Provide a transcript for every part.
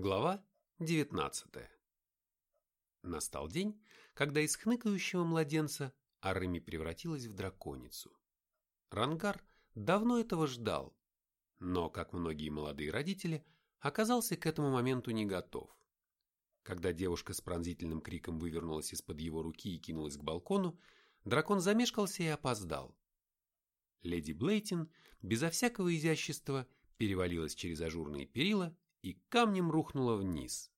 Глава 19 Настал день, когда из хныкающего младенца Арами превратилась в драконицу. Рангар давно этого ждал, но, как многие молодые родители, оказался к этому моменту не готов. Когда девушка с пронзительным криком вывернулась из-под его руки и кинулась к балкону, дракон замешкался и опоздал. Леди Блейтин безо всякого изящества перевалилась через ажурные перила и камнем рухнула вниз.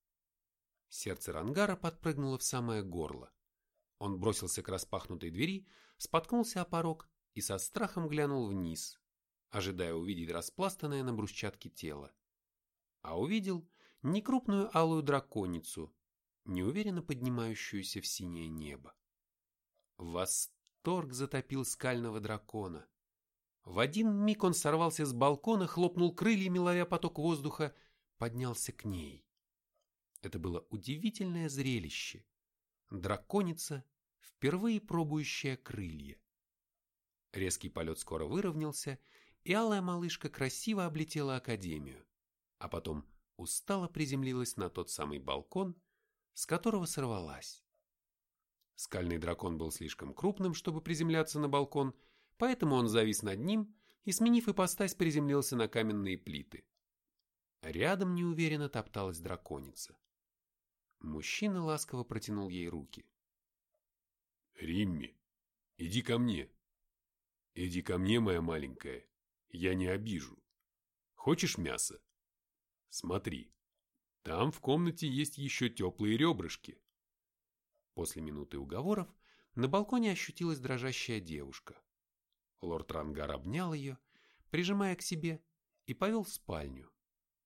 Сердце Рангара подпрыгнуло в самое горло. Он бросился к распахнутой двери, споткнулся о порог и со страхом глянул вниз, ожидая увидеть распластанное на брусчатке тело. А увидел некрупную алую драконицу, неуверенно поднимающуюся в синее небо. Восторг затопил скального дракона. В один миг он сорвался с балкона, хлопнул крыльями, ловя поток воздуха поднялся к ней. Это было удивительное зрелище. Драконица, впервые пробующая крылья. Резкий полет скоро выровнялся, и алая малышка красиво облетела Академию, а потом устало приземлилась на тот самый балкон, с которого сорвалась. Скальный дракон был слишком крупным, чтобы приземляться на балкон, поэтому он завис над ним и, сменив ипостась, приземлился на каменные плиты. Рядом неуверенно топталась драконица. Мужчина ласково протянул ей руки. «Римми, иди ко мне. Иди ко мне, моя маленькая, я не обижу. Хочешь мясо? Смотри, там в комнате есть еще теплые ребрышки». После минуты уговоров на балконе ощутилась дрожащая девушка. Лорд Рангар обнял ее, прижимая к себе, и повел в спальню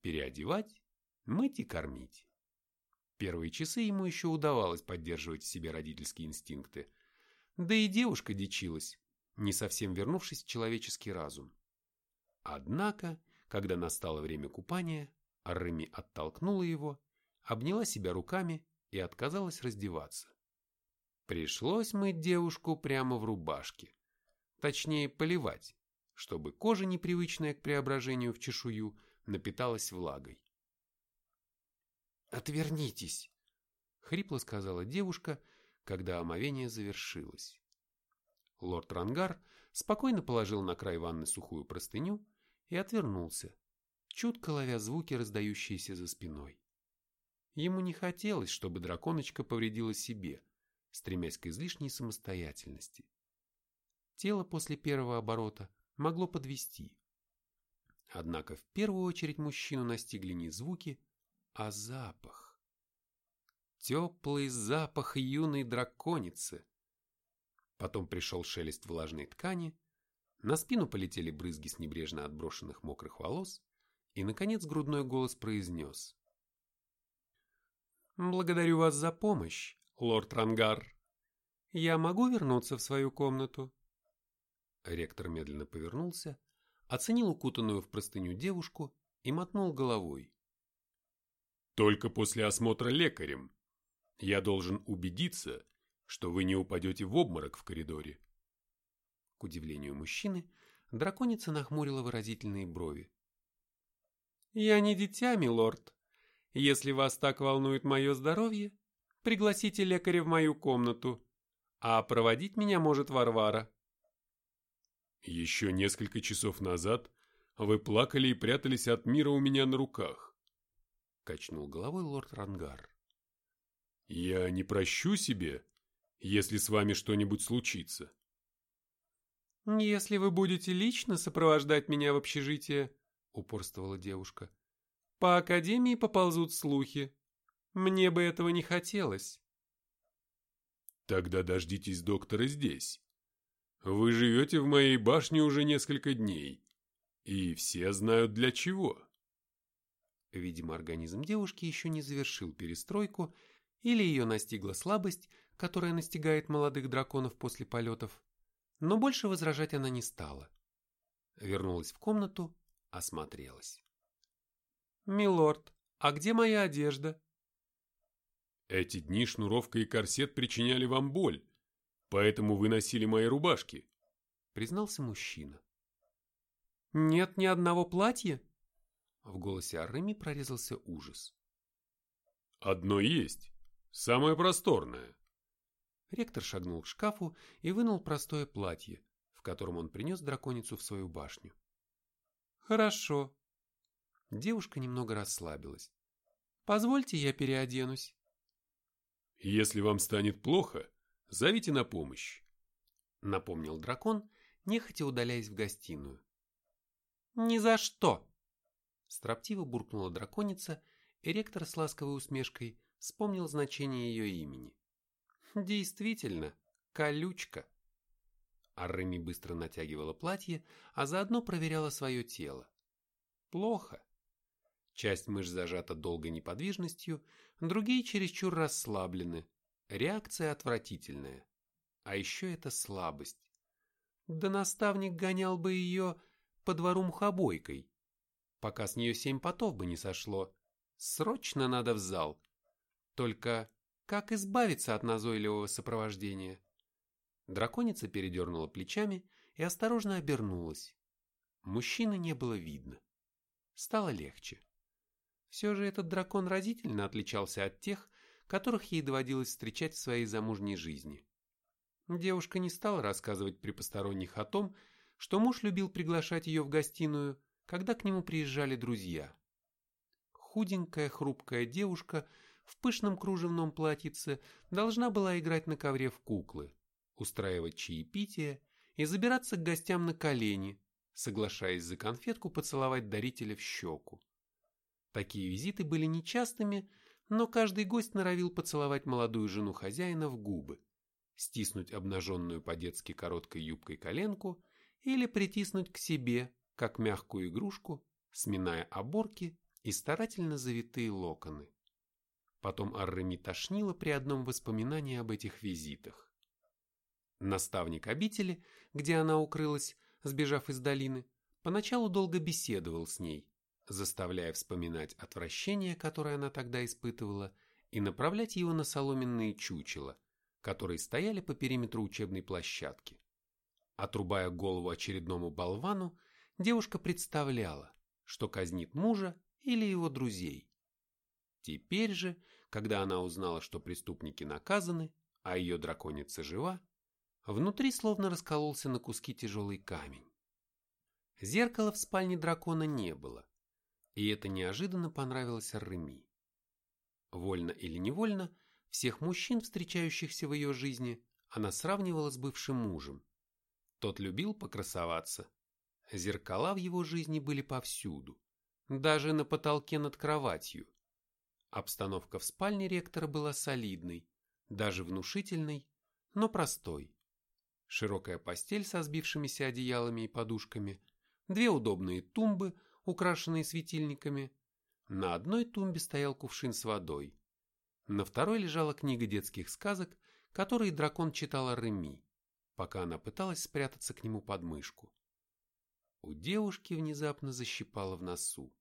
переодевать, мыть и кормить. Первые часы ему еще удавалось поддерживать в себе родительские инстинкты. Да и девушка дичилась, не совсем вернувшись в человеческий разум. Однако, когда настало время купания, Арреми оттолкнула его, обняла себя руками и отказалась раздеваться. Пришлось мыть девушку прямо в рубашке. Точнее, поливать, чтобы кожа, непривычная к преображению в чешую, напиталась влагой. «Отвернитесь!» — хрипло сказала девушка, когда омовение завершилось. Лорд Рангар спокойно положил на край ванны сухую простыню и отвернулся, чутко ловя звуки, раздающиеся за спиной. Ему не хотелось, чтобы драконочка повредила себе, стремясь к излишней самостоятельности. Тело после первого оборота могло подвести, Однако в первую очередь мужчину настигли не звуки, а запах. Теплый запах юной драконицы. Потом пришел шелест влажной ткани, на спину полетели брызги с небрежно отброшенных мокрых волос, и, наконец, грудной голос произнес. «Благодарю вас за помощь, лорд Рангар. Я могу вернуться в свою комнату?» Ректор медленно повернулся, оценил укутанную в простыню девушку и мотнул головой. «Только после осмотра лекарем. Я должен убедиться, что вы не упадете в обморок в коридоре». К удивлению мужчины, драконица нахмурила выразительные брови. «Я не дитя, милорд. Если вас так волнует мое здоровье, пригласите лекаря в мою комнату, а проводить меня может Варвара». Еще несколько часов назад вы плакали и прятались от мира у меня на руках. Качнул головой лорд Рангар. Я не прощу себе, если с вами что-нибудь случится. Если вы будете лично сопровождать меня в общежитие, упорствовала девушка, по академии поползут слухи. Мне бы этого не хотелось. Тогда дождитесь доктора здесь. Вы живете в моей башне уже несколько дней, и все знают для чего. Видимо, организм девушки еще не завершил перестройку, или ее настигла слабость, которая настигает молодых драконов после полетов, но больше возражать она не стала. Вернулась в комнату, осмотрелась. «Милорд, а где моя одежда?» «Эти дни шнуровка и корсет причиняли вам боль, Поэтому вы носили мои рубашки, признался мужчина. Нет ни одного платья? В голосе Арыми прорезался ужас. Одно есть. Самое просторное. Ректор шагнул к шкафу и вынул простое платье, в котором он принес драконицу в свою башню. Хорошо. Девушка немного расслабилась. Позвольте, я переоденусь. Если вам станет плохо, зовите на помощь. Напомнил дракон, нехотя удаляясь в гостиную. Ни за что! Строптиво буркнула драконица, и ректор с ласковой усмешкой вспомнил значение ее имени. Действительно, колючка. Арреми быстро натягивала платье, а заодно проверяла свое тело. Плохо. Часть мышц зажата долгой неподвижностью, другие чересчур расслаблены. Реакция отвратительная. А еще это слабость. Да наставник гонял бы ее по двору мухобойкой, пока с нее семь потов бы не сошло. Срочно надо в зал. Только как избавиться от назойливого сопровождения? Драконица передернула плечами и осторожно обернулась. Мужчины не было видно. Стало легче. Все же этот дракон разительно отличался от тех, которых ей доводилось встречать в своей замужней жизни. Девушка не стала рассказывать при посторонних о том, что муж любил приглашать ее в гостиную, когда к нему приезжали друзья. Худенькая, хрупкая девушка в пышном кружевном платьице должна была играть на ковре в куклы, устраивать чаепитие и забираться к гостям на колени, соглашаясь за конфетку поцеловать дарителя в щеку. Такие визиты были нечастыми, но каждый гость норовил поцеловать молодую жену хозяина в губы, стиснуть обнаженную по-детски короткой юбкой коленку или притиснуть к себе, как мягкую игрушку, сминая оборки и старательно завитые локоны. Потом Арреми тошнило при одном воспоминании об этих визитах. Наставник обители, где она укрылась, сбежав из долины, поначалу долго беседовал с ней, заставляя вспоминать отвращение, которое она тогда испытывала, и направлять его на соломенные чучела, которые стояли по периметру учебной площадки. Отрубая голову очередному болвану, девушка представляла, что казнит мужа или его друзей. Теперь же, когда она узнала, что преступники наказаны, а ее драконица жива, внутри словно раскололся на куски тяжелый камень. Зеркала в спальне дракона не было, и это неожиданно понравилось Реми. Вольно или невольно, всех мужчин, встречающихся в ее жизни, она сравнивала с бывшим мужем. Тот любил покрасоваться. Зеркала в его жизни были повсюду, даже на потолке над кроватью. Обстановка в спальне ректора была солидной, даже внушительной, но простой. Широкая постель со сбившимися одеялами и подушками, две удобные тумбы, украшенные светильниками. На одной тумбе стоял кувшин с водой. На второй лежала книга детских сказок, которые дракон читала Реми, пока она пыталась спрятаться к нему под мышку. У девушки внезапно защипало в носу.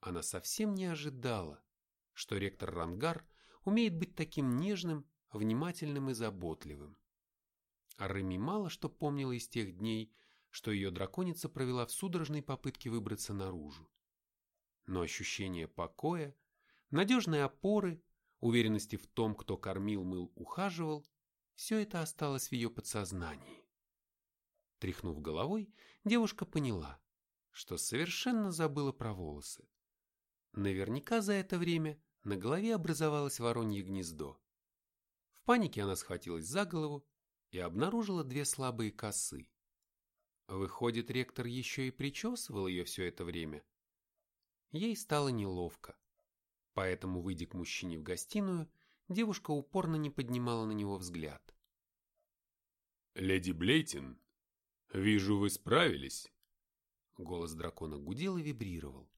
Она совсем не ожидала, что ректор Рангар умеет быть таким нежным, внимательным и заботливым. А Реми мало что помнила из тех дней, что ее драконица провела в судорожной попытке выбраться наружу. Но ощущение покоя, надежной опоры, уверенности в том, кто кормил, мыл, ухаживал, все это осталось в ее подсознании. Тряхнув головой, девушка поняла, что совершенно забыла про волосы. Наверняка за это время на голове образовалось воронье гнездо. В панике она схватилась за голову и обнаружила две слабые косы. Выходит, ректор еще и причесывал ее все это время. Ей стало неловко. Поэтому, выйдя к мужчине в гостиную, девушка упорно не поднимала на него взгляд. «Леди Блейтин, вижу, вы справились». Голос дракона гудел и вибрировал,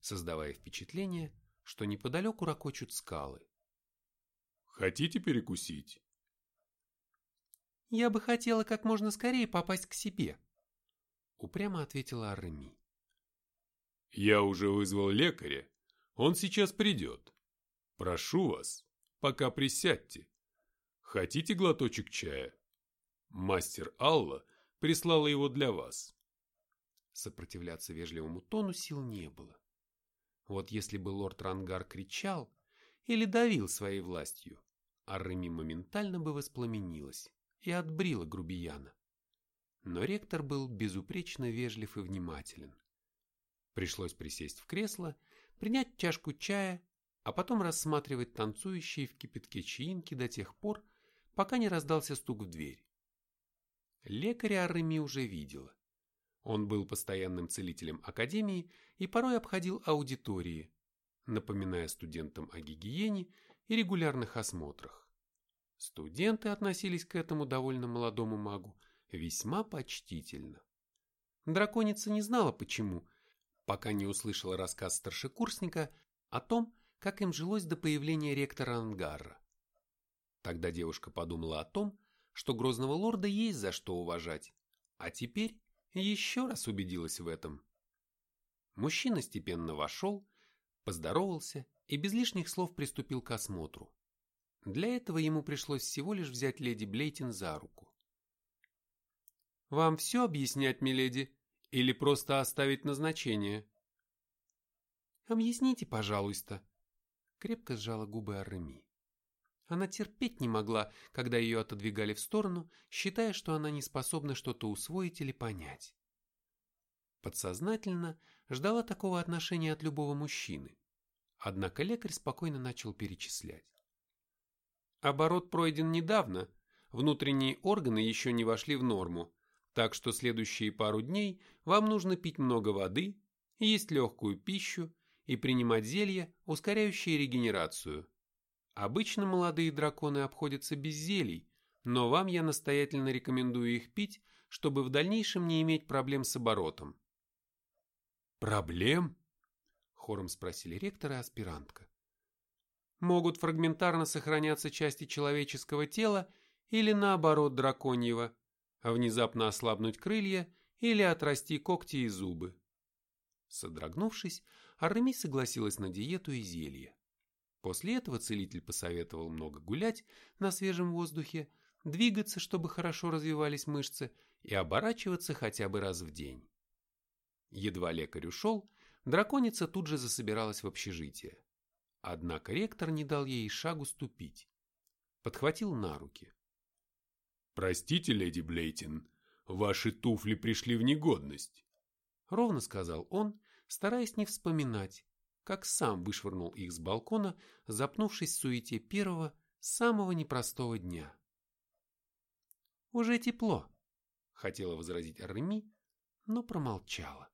создавая впечатление, что неподалеку ракочут скалы. «Хотите перекусить?» «Я бы хотела как можно скорее попасть к себе», упрямо ответила Арми. Я уже вызвал лекаря. Он сейчас придет. Прошу вас, пока присядьте. Хотите глоточек чая? Мастер Алла прислала его для вас. Сопротивляться вежливому тону сил не было. Вот если бы лорд Рангар кричал, или давил своей властью, а Реми моментально бы воспламенилась и отбрила грубияна. Но ректор был безупречно вежлив и внимателен. Пришлось присесть в кресло, принять чашку чая, а потом рассматривать танцующие в кипятке чаинки до тех пор, пока не раздался стук в дверь. Лекаря Арреми уже видела. Он был постоянным целителем академии и порой обходил аудитории, напоминая студентам о гигиене и регулярных осмотрах. Студенты относились к этому довольно молодому магу весьма почтительно. Драконица не знала почему, пока не услышала рассказ старшекурсника о том, как им жилось до появления ректора Ангарра. Тогда девушка подумала о том, что грозного лорда есть за что уважать, а теперь еще раз убедилась в этом. Мужчина степенно вошел, поздоровался и без лишних слов приступил к осмотру. Для этого ему пришлось всего лишь взять леди Блейтин за руку. «Вам все объяснять, миледи, или просто оставить назначение?» «Объясните, пожалуйста», — крепко сжала губы Арреми. Она терпеть не могла, когда ее отодвигали в сторону, считая, что она не способна что-то усвоить или понять. Подсознательно ждала такого отношения от любого мужчины. Однако лекарь спокойно начал перечислять. Оборот пройден недавно, внутренние органы еще не вошли в норму, так что следующие пару дней вам нужно пить много воды, есть легкую пищу и принимать зелья, ускоряющие регенерацию. Обычно молодые драконы обходятся без зелий, но вам я настоятельно рекомендую их пить, чтобы в дальнейшем не иметь проблем с оборотом. «Проблем?» – хором спросили ректор и аспирантка. «Могут фрагментарно сохраняться части человеческого тела или наоборот драконьего, внезапно ослабнуть крылья или отрасти когти и зубы. Содрогнувшись, Арми согласилась на диету и зелье. После этого целитель посоветовал много гулять на свежем воздухе, двигаться, чтобы хорошо развивались мышцы, и оборачиваться хотя бы раз в день. Едва лекарь ушел, драконица тут же засобиралась в общежитие. Однако ректор не дал ей шагу ступить. Подхватил на руки. «Простите, леди Блейтин, ваши туфли пришли в негодность», — ровно сказал он, стараясь не вспоминать, как сам вышвырнул их с балкона, запнувшись в суете первого, самого непростого дня. «Уже тепло», — хотела возразить Арреми, но промолчала.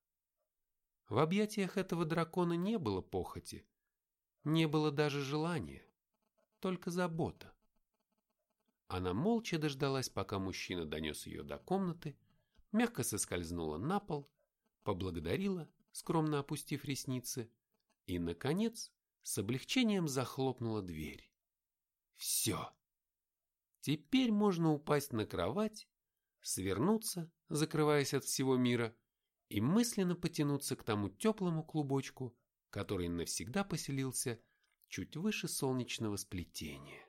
В объятиях этого дракона не было похоти, не было даже желания, только забота. Она молча дождалась, пока мужчина донес ее до комнаты, мягко соскользнула на пол, поблагодарила, скромно опустив ресницы, и, наконец, с облегчением захлопнула дверь. Все. Теперь можно упасть на кровать, свернуться, закрываясь от всего мира, и мысленно потянуться к тому теплому клубочку, который навсегда поселился чуть выше солнечного сплетения.